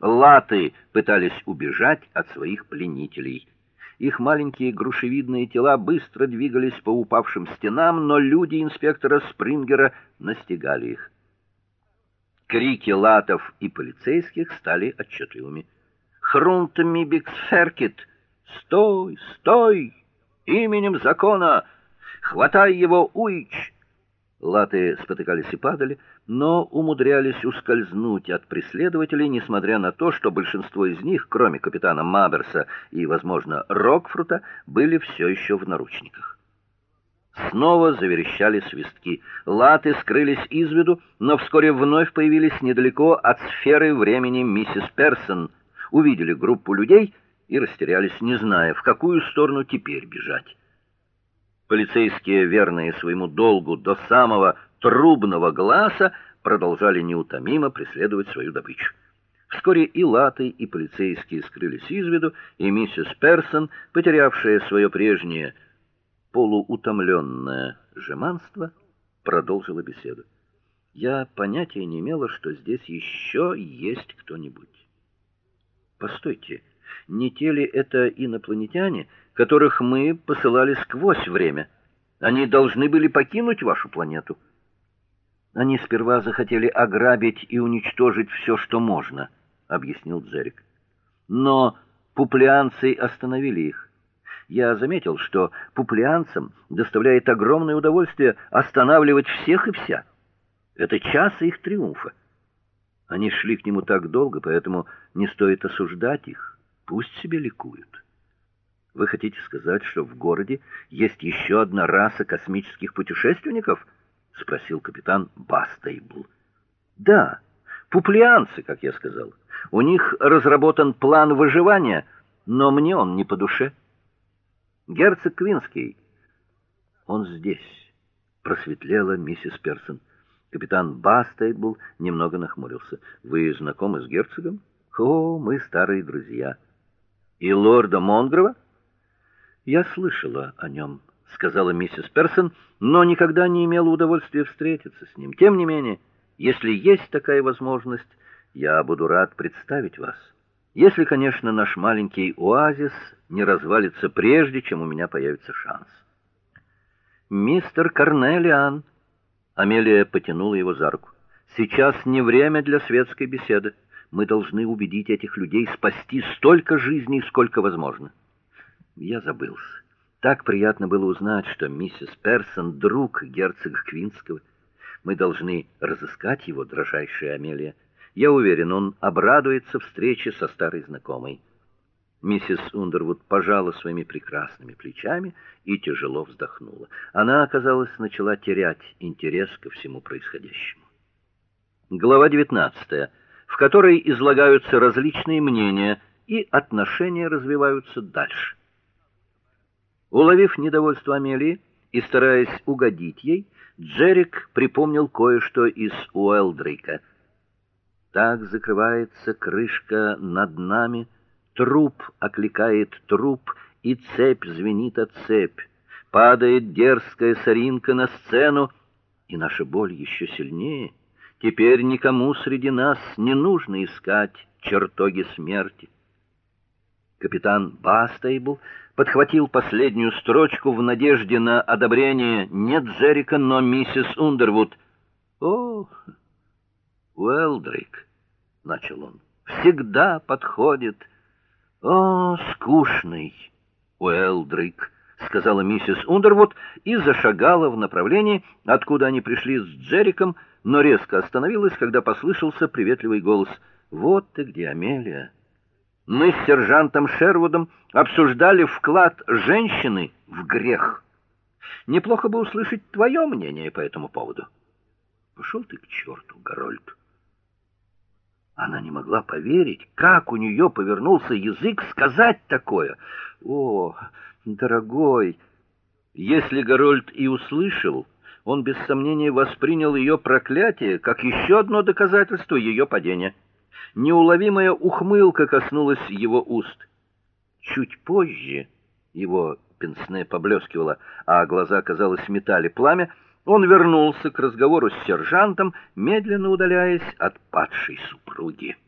латы пытались убежать от своих пленителей. Их маленькие грушевидные тела быстро двигались по упавшим стенам, но люди инспектора Спрингера настигали их. Крики латов и полицейских стали отчетливыми. Хрунтмибиксферкит! Стой, стой! Именем закона! Хватай его, Уич! Латы спотыкались и падали, но умудрялись ускользнуть от преследователей, несмотря на то, что большинство из них, кроме капитана Маберса и, возможно, Рокфрута, были все еще в наручниках. Снова заверещали свистки. Латы скрылись из виду, но вскоре вновь появились недалеко от сферы времени миссис Персон. Увидели группу людей и растерялись, не зная, в какую сторону теперь бежать. Полицейские, верные своему долгу до самого трубного глаза, продолжали неутомимо преследовать свою добычу. Вскоре и латы, и полицейские скрылись из виду, и миссис Персон, потерявшая свое прежнее полуутомленное жеманство, продолжила беседу. Я понятия не имела, что здесь еще есть кто-нибудь. Постойте, не те ли это инопланетяне, которых мы посылали сквозь время. Они должны были покинуть вашу планету. Они сперва захотели ограбить и уничтожить все, что можно, объяснил Дзерик. Но пуплианцы остановили их. Я заметил, что пуплианцам доставляет огромное удовольствие останавливать всех и вся. Это час их триумфа. Они шли к нему так долго, поэтому не стоит осуждать их. Пусть себе ликуют. Вы хотите сказать, что в городе есть еще одна раса космических путешественников? спросил капитан Бастейбл. Да, пуплианцы, как я сказал. У них разработан план выживания, но мне он не по душе. Герцог Квинский. Он здесь, просветлела миссис Персон. Капитан Бастейбл немного нахмурился. Вы знакомы с герцогом? О, мы старые друзья. И лорда Монгрова? Я слышала о нем», — сказала миссис Персон, но никогда не имела удовольствия встретиться с ним. Тем не менее, если есть такая возможность, я буду рад представить вас. Если, конечно, наш маленький оазис не развалится прежде, чем у меня появится шанс. Мистер Карнелиан, Амелия потянула его за руку. Сейчас не время для светской беседы. Мы должны убедить этих людей спасти столько жизней, сколько возможно. Я забылся. Так приятно было узнать, что миссис Персон друг герцога Квинского. Мы должны разыскать его, дрожайшая Амелия. Я уверен, он обрадуется встрече со старой знакомой. Миссис Ундервуд пожала своими прекрасными плечами и тяжело вздохнула. Она, оказалось, начала терять интерес ко всему происходящему. Глава 19, в которой излагаются различные мнения и отношения развиваются дальше. Уловив недовольство Амелии и стараясь угодить ей, Джерик припомнил кое-что из Уэлдрика. Так закрывается крышка над нами, труп окликает труп, и цепь звенит от цепь. Падает дерзкая соринка на сцену, и наша боль еще сильнее. Теперь никому среди нас не нужно искать чертоги смерти. Капитан Бастейбл подхватил последнюю строчку в надежде на одобрение не Джерика, но миссис Ундервуд. "О, Уэлдрик", начал он. "Всегда подходит. О, скучный Уэлдрик", сказала миссис Ундервуд и зашагала в направлении, откуда они пришли с Джериком, но резко остановилась, когда послышался приветливый голос: "Вот ты где, Амелия!" Мы с сержантом Шервудом обсуждали вклад женщины в грех. Неплохо бы услышать твое мнение по этому поводу. Пошел ты к черту, Горольд. Она не могла поверить, как у нее повернулся язык сказать такое. О, дорогой, если Горольд и услышал, он без сомнения воспринял ее проклятие как еще одно доказательство ее падения. Неуловимая ухмылка коснулась его уст. Чуть позже его пенсне поблескивало, а глаза, казалось, метали пламя. Он вернулся к разговору с сержантом, медленно удаляясь от падшей супруги.